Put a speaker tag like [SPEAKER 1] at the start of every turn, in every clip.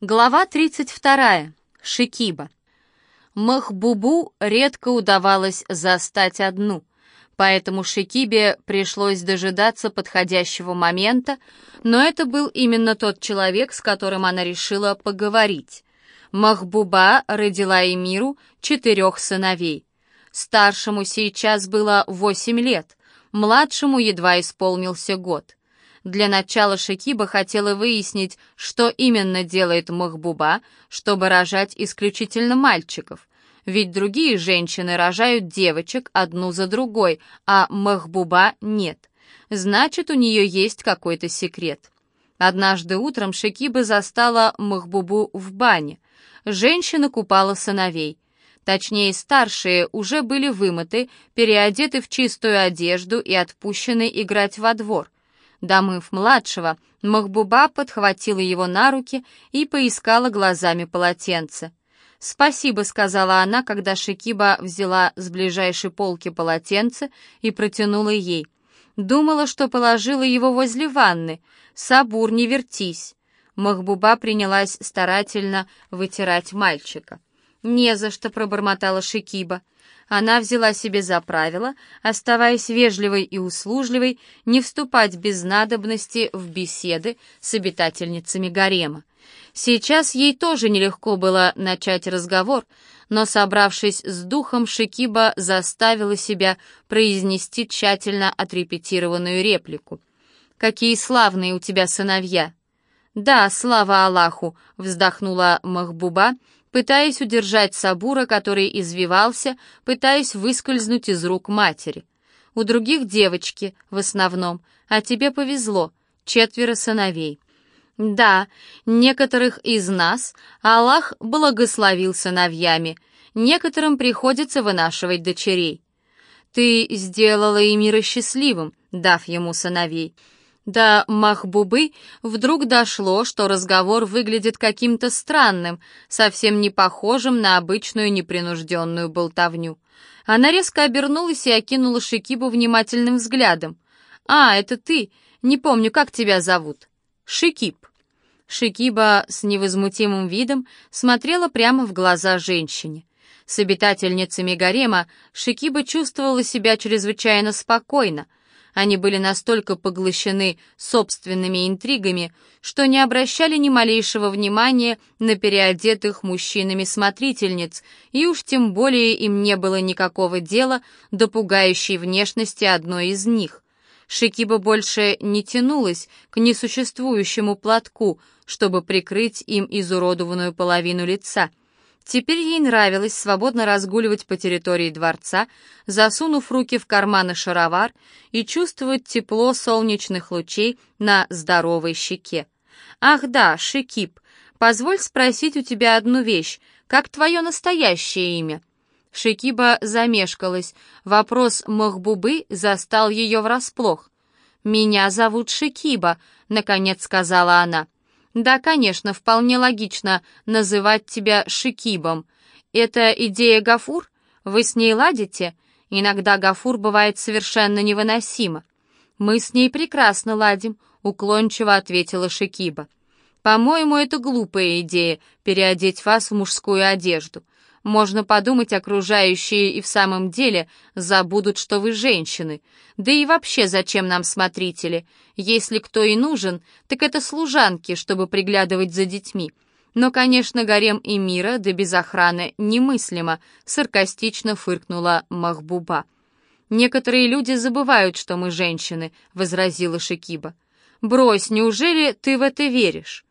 [SPEAKER 1] Глава 32. Шикиба. Махбубу редко удавалось застать одну, поэтому Шикибе пришлось дожидаться подходящего момента, но это был именно тот человек, с которым она решила поговорить. Махбуба родила Эмиру четырех сыновей. Старшему сейчас было восемь лет, младшему едва исполнился год. Для начала Шекиба хотела выяснить, что именно делает Махбуба, чтобы рожать исключительно мальчиков. Ведь другие женщины рожают девочек одну за другой, а Махбуба нет. Значит, у нее есть какой-то секрет. Однажды утром Шекиба застала Махбубу в бане. Женщина купала сыновей. Точнее, старшие уже были вымыты, переодеты в чистую одежду и отпущены играть во двор. Домыв младшего, Махбуба подхватила его на руки и поискала глазами полотенце. «Спасибо», — сказала она, когда Шикиба взяла с ближайшей полки полотенце и протянула ей. Думала, что положила его возле ванны. «Сабур, не вертись». Махбуба принялась старательно вытирать мальчика. «Не за что», — пробормотала Шикиба. Она взяла себе за правило, оставаясь вежливой и услужливой, не вступать без надобности в беседы с обитательницами гарема. Сейчас ей тоже нелегко было начать разговор, но, собравшись с духом, Шикиба заставила себя произнести тщательно отрепетированную реплику. «Какие славные у тебя сыновья!» «Да, слава Аллаху!» — вздохнула Махбуба, пытаясь удержать Сабура, который извивался, пытаясь выскользнуть из рук матери. У других девочки, в основном, а тебе повезло, четверо сыновей. Да, некоторых из нас Аллах благословил сыновьями, некоторым приходится вынашивать дочерей. Ты сделала и мира счастливым, дав ему сыновей. До Махбубы вдруг дошло, что разговор выглядит каким-то странным, совсем не похожим на обычную непринужденную болтовню. Она резко обернулась и окинула Шикибу внимательным взглядом. «А, это ты. Не помню, как тебя зовут». «Шикиб». Шикиба с невозмутимым видом смотрела прямо в глаза женщине. С обитательницами гарема Шикиба чувствовала себя чрезвычайно спокойно — они были настолько поглощены собственными интригами, что не обращали ни малейшего внимания на переодетых мужчинами смотрительниц, и уж тем более им не было никакого дела до пугающей внешности одной из них. Шикиба больше не тянулась к несуществующему платку, чтобы прикрыть им изуродованную половину лица — Теперь ей нравилось свободно разгуливать по территории дворца, засунув руки в карманы шаровар и чувствовать тепло солнечных лучей на здоровой щеке. «Ах да, Шикип, позволь спросить у тебя одну вещь. Как твое настоящее имя?» Шикиба замешкалась. Вопрос Махбубы застал ее врасплох. «Меня зовут Шикиба», — наконец сказала она. Да, конечно, вполне логично называть тебя Шикибом. Это идея Гафур? Вы с ней ладите? Иногда Гафур бывает совершенно невыносимо. Мы с ней прекрасно ладим, уклончиво ответила Шикиба. По-моему, это глупая идея переодеть вас в мужскую одежду. Можно подумать, окружающие и в самом деле забудут, что вы женщины. Да и вообще, зачем нам смотрители? Если кто и нужен, так это служанки, чтобы приглядывать за детьми. Но, конечно, гарем и мира, да без охраны, немыслимо, саркастично фыркнула Махбуба. «Некоторые люди забывают, что мы женщины», — возразила Шикиба. «Брось, неужели ты в это веришь?»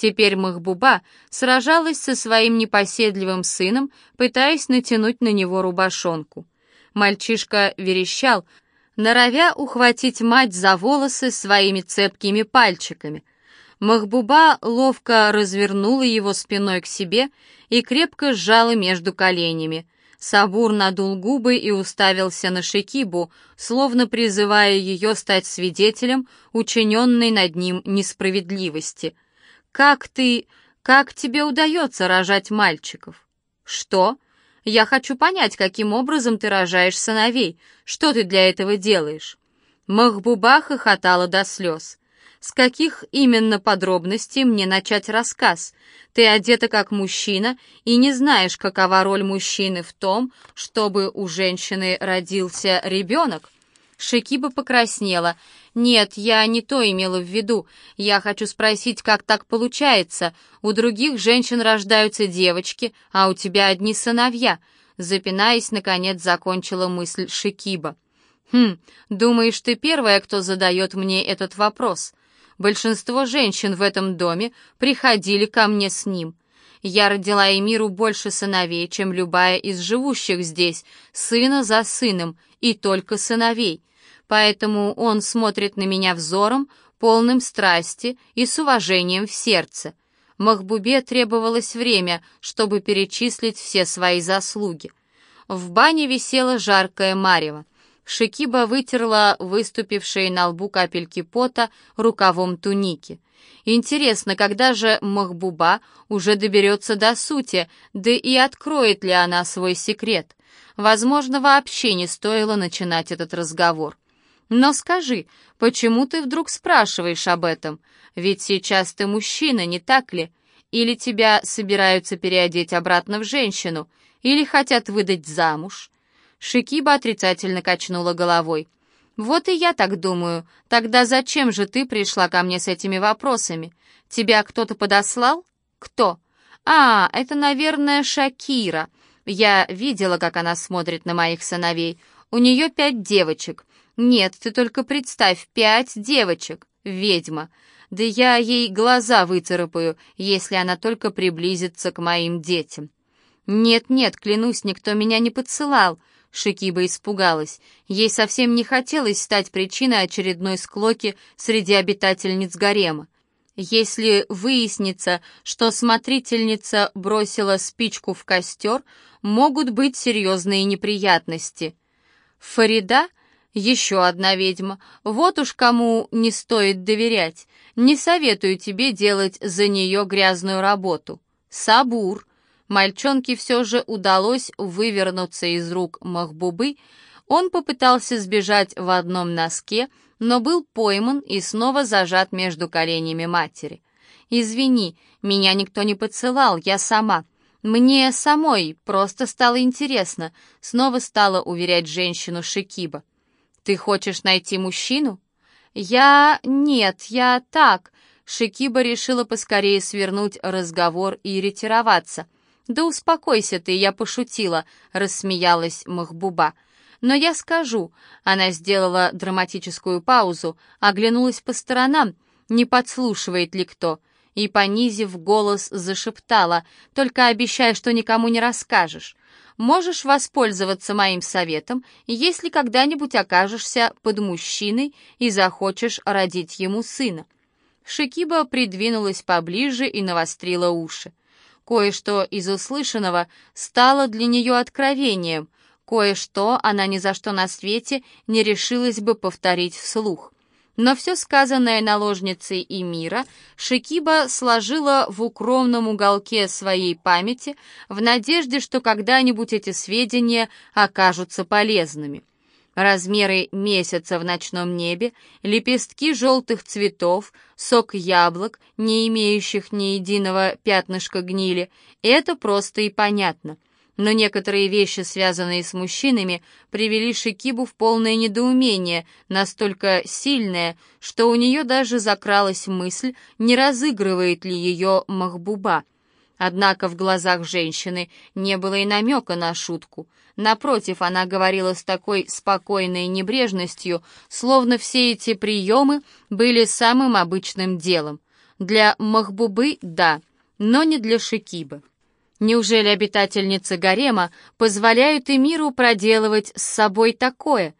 [SPEAKER 1] Теперь Махбуба сражалась со своим непоседливым сыном, пытаясь натянуть на него рубашонку. Мальчишка верещал, норовя ухватить мать за волосы своими цепкими пальчиками. Махбуба ловко развернула его спиной к себе и крепко сжала между коленями. Сабур надул губы и уставился на Шекибу, словно призывая ее стать свидетелем учиненной над ним несправедливости — «Как ты... как тебе удается рожать мальчиков?» «Что? Я хочу понять, каким образом ты рожаешь сыновей. Что ты для этого делаешь?» Махбуба хохотала до слез. С каких именно подробностей мне начать рассказ? Ты одета как мужчина и не знаешь, какова роль мужчины в том, чтобы у женщины родился ребенок? Шекиба покраснела. «Нет, я не то имела в виду. Я хочу спросить, как так получается. У других женщин рождаются девочки, а у тебя одни сыновья». Запинаясь, наконец закончила мысль Шекиба. «Хм, думаешь, ты первая, кто задает мне этот вопрос? Большинство женщин в этом доме приходили ко мне с ним. Я родила Эмиру больше сыновей, чем любая из живущих здесь, сына за сыном, и только сыновей. Поэтому он смотрит на меня взором, полным страсти и с уважением в сердце. Махбубе требовалось время, чтобы перечислить все свои заслуги. В бане висело жаркое марево. Шикиба вытерла выступившие на лбу капельки пота рукавом туники. Интересно, когда же Махбуба уже доберется до сути, да и откроет ли она свой секрет? Возможно, вообще не стоило начинать этот разговор. Но скажи, почему ты вдруг спрашиваешь об этом? Ведь сейчас ты мужчина, не так ли? Или тебя собираются переодеть обратно в женщину? Или хотят выдать замуж? Шикиба отрицательно качнула головой. «Вот и я так думаю. Тогда зачем же ты пришла ко мне с этими вопросами? Тебя кто-то подослал? Кто? А, это, наверное, Шакира. Я видела, как она смотрит на моих сыновей. У нее пять девочек. Нет, ты только представь, пять девочек. Ведьма. Да я ей глаза выцарапаю, если она только приблизится к моим детям. Нет-нет, клянусь, никто меня не подсылал. Шикиба испугалась. Ей совсем не хотелось стать причиной очередной склоки среди обитательниц гарема. Если выяснится, что смотрительница бросила спичку в костер, могут быть серьезные неприятности. Фарида — еще одна ведьма. Вот уж кому не стоит доверять. Не советую тебе делать за нее грязную работу. Сабур Мальчонке все же удалось вывернуться из рук Махбубы. Он попытался сбежать в одном носке, но был пойман и снова зажат между коленями матери. «Извини, меня никто не поцелал, я сама. Мне самой просто стало интересно», — снова стала уверять женщину Шикиба. «Ты хочешь найти мужчину?» «Я... нет, я так...» Шикиба решила поскорее свернуть разговор и ретироваться — «Да успокойся ты, я пошутила», — рассмеялась Махбуба. «Но я скажу». Она сделала драматическую паузу, оглянулась по сторонам, не подслушивает ли кто, и, понизив голос, зашептала, «Только обещай, что никому не расскажешь. Можешь воспользоваться моим советом, если когда-нибудь окажешься под мужчиной и захочешь родить ему сына». Шикиба придвинулась поближе и навострила уши. Кое-что из услышанного стало для нее откровением, кое-что она ни за что на свете не решилась бы повторить вслух. Но все сказанное наложницей и мира Шикиба сложила в укромном уголке своей памяти в надежде, что когда-нибудь эти сведения окажутся полезными размеры месяца в ночном небе, лепестки желтых цветов, сок яблок, не имеющих ни единого пятнышка гнили, это просто и понятно. Но некоторые вещи, связанные с мужчинами, привели Шикибу в полное недоумение, настолько сильное, что у нее даже закралась мысль, не разыгрывает ли ее Махбуба. Однако в глазах женщины не было и намека на шутку. Напротив, она говорила с такой спокойной небрежностью, словно все эти приемы были самым обычным делом. Для Махбубы — да, но не для Шикибы. Неужели обитательницы гарема позволяют Эмиру проделывать с собой такое?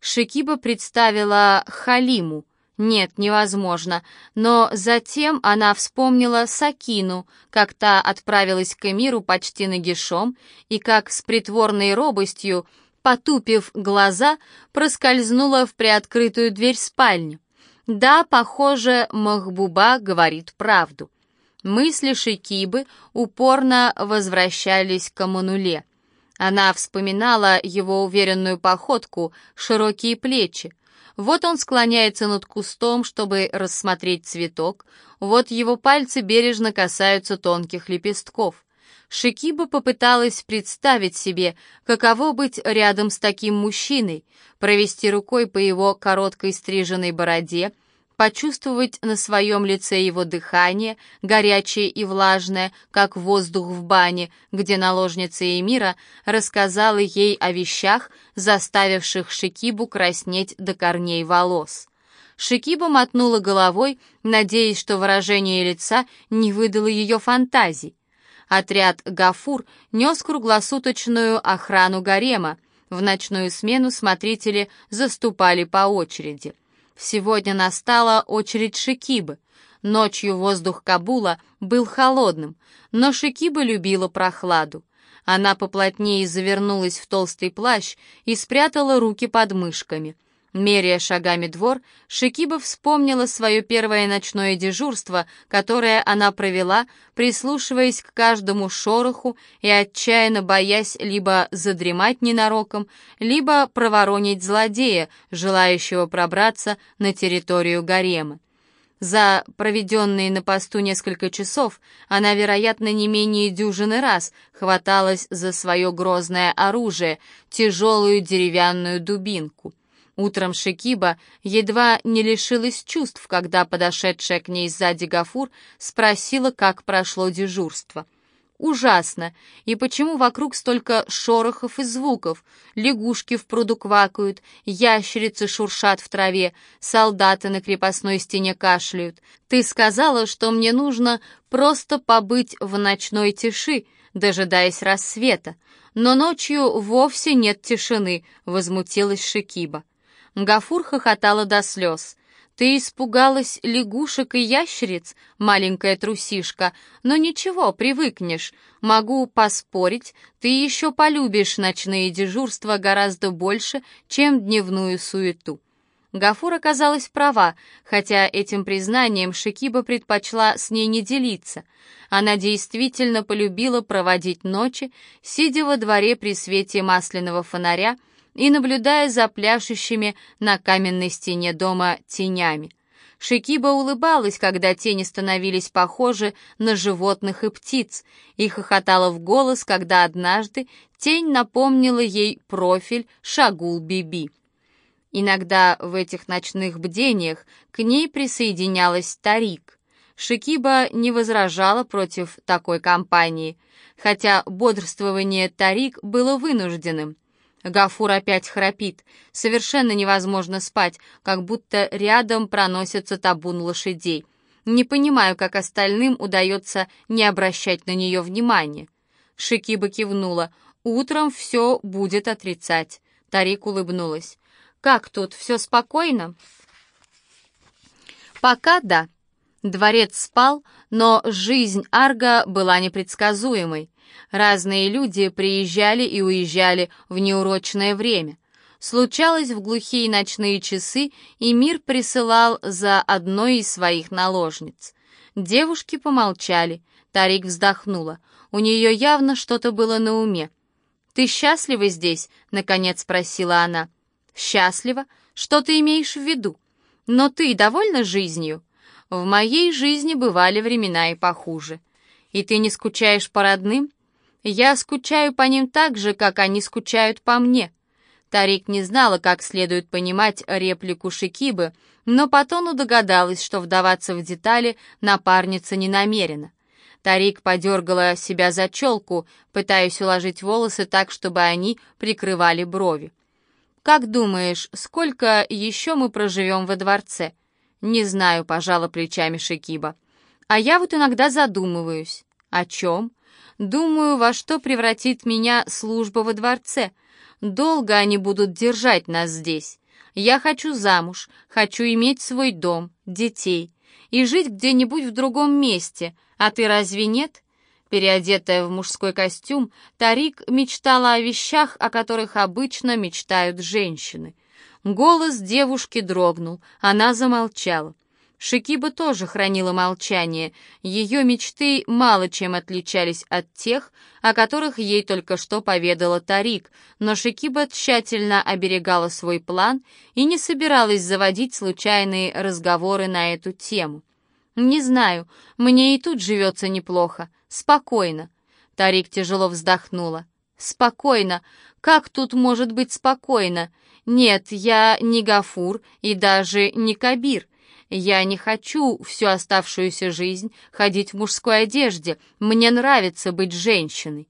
[SPEAKER 1] Шикиба представила Халиму — нет, невозможно. Но затем она вспомнила Сакину, как та отправилась к Эмиру почти нагишом, и как с притворной робостью, потупив глаза, проскользнула в приоткрытую дверь спальни. Да, похоже, Махбуба говорит правду. Мысли Шикибы упорно возвращались к Амануле. Она вспоминала его уверенную походку, широкие плечи, Вот он склоняется над кустом, чтобы рассмотреть цветок, вот его пальцы бережно касаются тонких лепестков. Шикиба попыталась представить себе, каково быть рядом с таким мужчиной, провести рукой по его короткой стриженной бороде, почувствовать на своем лице его дыхание, горячее и влажное, как воздух в бане, где наложница Эмира рассказала ей о вещах, заставивших Шикибу краснеть до корней волос. Шикиба мотнула головой, надеясь, что выражение лица не выдало ее фантазий. Отряд «Гафур» нес круглосуточную охрану гарема. В ночную смену смотрители заступали по очереди. Сегодня настала очередь Шикибы. Ночью воздух Кабула был холодным, но Шикиба любила прохладу. Она поплотнее завернулась в толстый плащ и спрятала руки под мышками. Меряя шагами двор, Шикиба вспомнила свое первое ночное дежурство, которое она провела, прислушиваясь к каждому шороху и отчаянно боясь либо задремать ненароком, либо проворонить злодея, желающего пробраться на территорию гарема. За проведенные на посту несколько часов она, вероятно, не менее дюжины раз хваталась за свое грозное оружие, тяжелую деревянную дубинку — Утром Шикиба едва не лишилась чувств, когда подошедшая к ней сзади Гафур спросила, как прошло дежурство. Ужасно. И почему вокруг столько шорохов и звуков? Лягушки в пруду квакают, ящерицы шуршат в траве, солдаты на крепостной стене кашляют. Ты сказала, что мне нужно просто побыть в ночной тиши, дожидаясь рассвета. Но ночью вовсе нет тишины, возмутилась Шикиба. Гафур хохотала до слез. «Ты испугалась лягушек и ящериц, маленькая трусишка, но ничего, привыкнешь. Могу поспорить, ты еще полюбишь ночные дежурства гораздо больше, чем дневную суету». Гафур оказалась права, хотя этим признанием Шикиба предпочла с ней не делиться. Она действительно полюбила проводить ночи, сидя во дворе при свете масляного фонаря, и наблюдая за пляшущими на каменной стене дома тенями. Шикиба улыбалась, когда тени становились похожи на животных и птиц, и хохотала в голос, когда однажды тень напомнила ей профиль Шагул-Биби. Иногда в этих ночных бдениях к ней присоединялась Тарик. Шикиба не возражала против такой компании, хотя бодрствование Тарик было вынужденным — Гафур опять храпит. Совершенно невозможно спать, как будто рядом проносится табун лошадей. Не понимаю, как остальным удается не обращать на нее внимания. Шикиба кивнула. «Утром все будет отрицать». Тарик улыбнулась. «Как тут, все спокойно?» «Пока да». Дворец спал, но жизнь Арга была непредсказуемой. Разные люди приезжали и уезжали в неурочное время. Случалось в глухие ночные часы, и мир присылал за одной из своих наложниц. Девушки помолчали. Тарик вздохнула. У нее явно что-то было на уме. «Ты счастлива здесь?» — наконец спросила она. «Счастлива? Что ты имеешь в виду? Но ты довольна жизнью?» «В моей жизни бывали времена и похуже. И ты не скучаешь по родным?» Я скучаю по ним так же, как они скучают по мне». Тарик не знала, как следует понимать реплику Шикибы, но по тону догадалась, что вдаваться в детали напарница не намерена. Тарик подергала себя за челку, пытаясь уложить волосы так, чтобы они прикрывали брови. «Как думаешь, сколько еще мы проживем во дворце?» «Не знаю», — пожала плечами Шикиба. «А я вот иногда задумываюсь». «О чем?» Думаю, во что превратит меня служба во дворце. Долго они будут держать нас здесь. Я хочу замуж, хочу иметь свой дом, детей и жить где-нибудь в другом месте. А ты разве нет?» Переодетая в мужской костюм, Тарик мечтала о вещах, о которых обычно мечтают женщины. Голос девушки дрогнул, она замолчала. Шикиба тоже хранила молчание. Ее мечты мало чем отличались от тех, о которых ей только что поведала Тарик, но Шикиба тщательно оберегала свой план и не собиралась заводить случайные разговоры на эту тему. «Не знаю, мне и тут живется неплохо. Спокойно». Тарик тяжело вздохнула. «Спокойно. Как тут может быть спокойно? Нет, я не Гафур и даже не Кабир. Я не хочу всю оставшуюся жизнь ходить в мужской одежде. Мне нравится быть женщиной».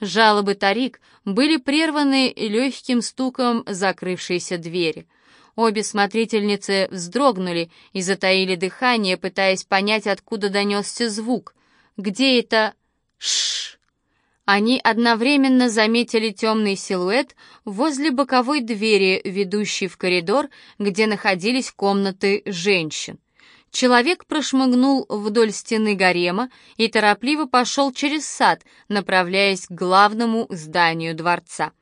[SPEAKER 1] Жалобы Тарик были прерваны легким стуком закрывшейся двери. Обе смотрительницы вздрогнули и затаили дыхание, пытаясь понять, откуда донесся звук. «Где это?» «Шш!» Они одновременно заметили темный силуэт возле боковой двери, ведущей в коридор, где находились комнаты женщин. Человек прошмыгнул вдоль стены гарема и торопливо пошел через сад, направляясь к главному зданию дворца.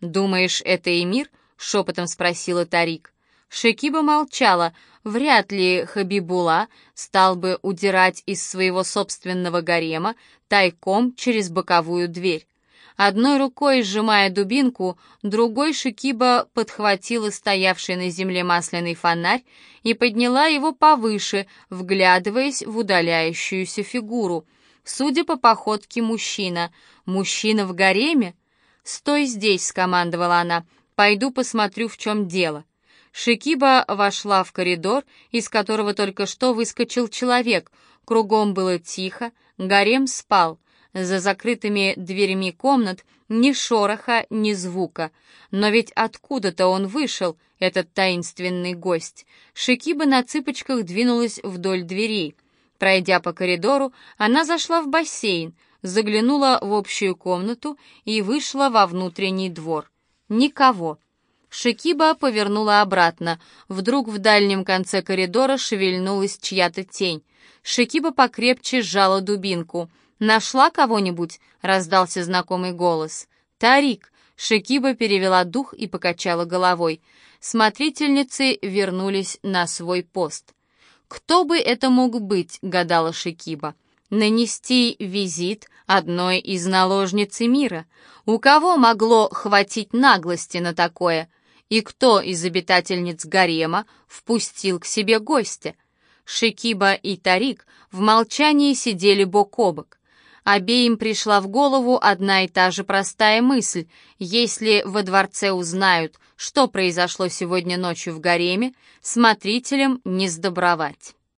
[SPEAKER 1] «Думаешь, это Эмир?» — шепотом спросила Тарик. Шекиба молчала. Вряд ли Хабибула стал бы удирать из своего собственного гарема тайком через боковую дверь. Одной рукой сжимая дубинку, другой Шикиба подхватила стоявший на земле масляный фонарь и подняла его повыше, вглядываясь в удаляющуюся фигуру. Судя по походке мужчина. Мужчина в гареме? «Стой здесь», — скомандовала она. «Пойду посмотрю, в чем дело». Шикиба вошла в коридор, из которого только что выскочил человек. Кругом было тихо, гарем спал. За закрытыми дверями комнат ни шороха, ни звука. Но ведь откуда-то он вышел, этот таинственный гость. Шикиба на цыпочках двинулась вдоль дверей. Пройдя по коридору, она зашла в бассейн, заглянула в общую комнату и вышла во внутренний двор. Никого. Шикиба повернула обратно. Вдруг в дальнем конце коридора шевельнулась чья-то тень. Шикиба покрепче сжала дубинку. «Нашла кого-нибудь?» — раздался знакомый голос. «Тарик!» — Шикиба перевела дух и покачала головой. Смотрительницы вернулись на свой пост. «Кто бы это мог быть?» — гадала Шикиба. «Нанести визит одной из наложниц мира. У кого могло хватить наглости на такое?» И кто из обитательниц гарема впустил к себе гостя? Шикиба и Тарик в молчании сидели бок о бок. Обеим пришла в голову одна и та же простая мысль. Если во дворце узнают, что произошло сегодня ночью в гареме, смотрителям не сдобровать.